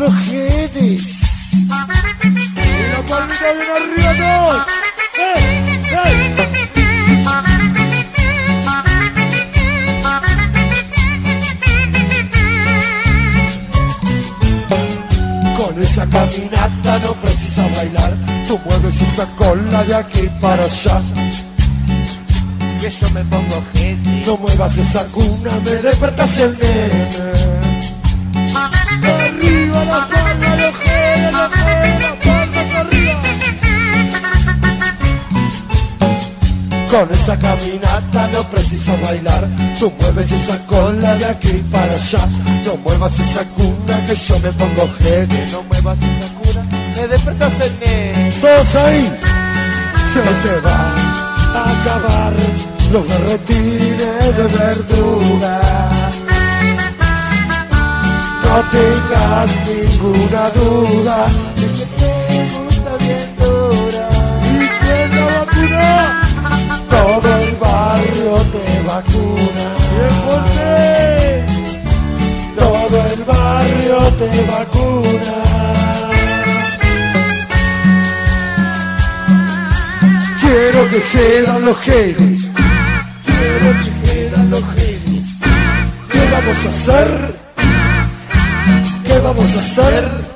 jedes. Y la palmita bien arriba todos. ¡Eh! ¡Eh! Con esa caminata no precisa bailar. Tú mueves esa cola de aquí para allá. Que yo me pongo gente. No muevas esa cuna, me despertas el nene. Con esa caminata no precisa bailar. Tú mueves esa cola de aquí para allá. No muevas esa cuna que yo me pongo gente. No muevas esa cura. Me despertas el nene. Todos ahí se te va a acabar los berretines de verdura. No tengas ninguna duda. Todo el barrio te vacuna. Quiero que quedan los genes. Quiero que quedan los genes. ¿Qué vamos a hacer? ¿Qué vamos a hacer?